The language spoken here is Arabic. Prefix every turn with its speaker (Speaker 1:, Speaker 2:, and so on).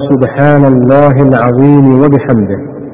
Speaker 1: سبحان الله العظيم وبحمده.